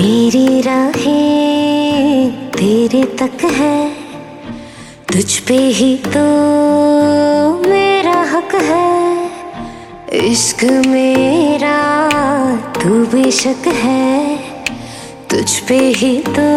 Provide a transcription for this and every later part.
मेरी राहें तेरे तक है। तुझ पे ही तो मेरा हक है। इश्क मेरा तू बेशक है। तुझ पे ही तो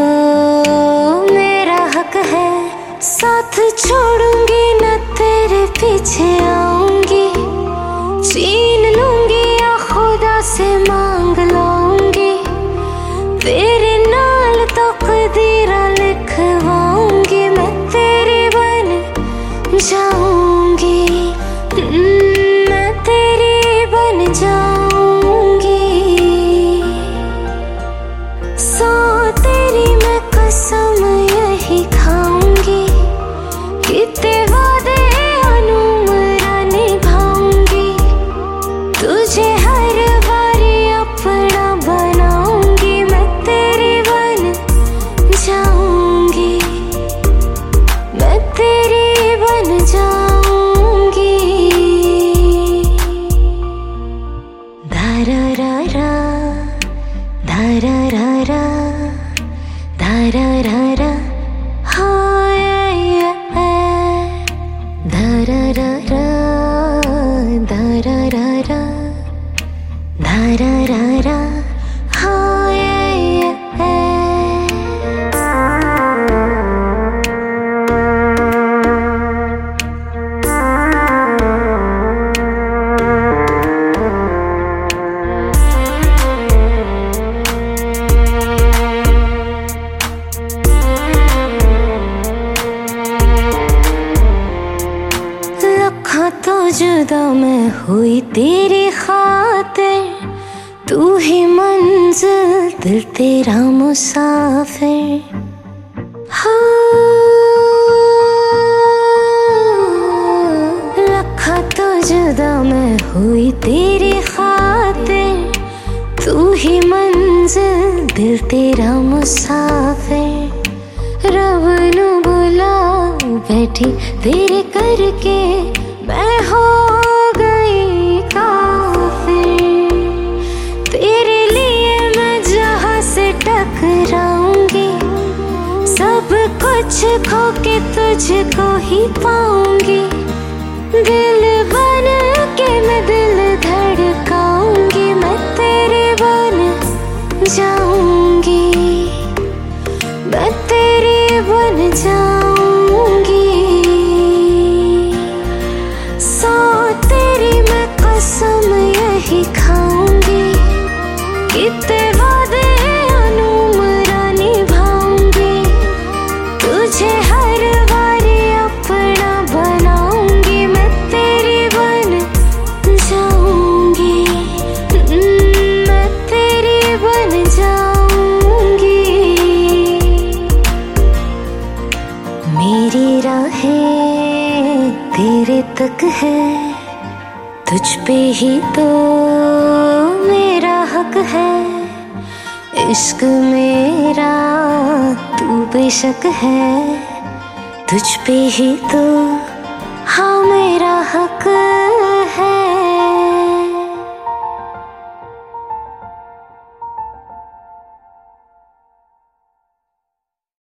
धर जुदा मैं हुई तेरी खातिर तू ही मंजिल दिल तेरा मुसाफिर। हाँ, लखा तो जुदा मैं हुई तेरी खातिर तू ही मंजिल दिल तेरा मुसाफिर। रब नु बुला बैठी तेरे करके टकराऊँगी। सब कुछ खो के तुझको ही पाऊँगी। दिल बन के मैं दिल धड़काऊँगी। मैं तेरे बन जाऊँगी। मैं तेरी बन जाऊँगी। सो तेरी मैं कसम यही खाऊँगी कितने तक है। तुझ पे ही तो मेरा हक है। इश्क मेरा तू बेशक है। तुझ पे ही तो हाँ मेरा हक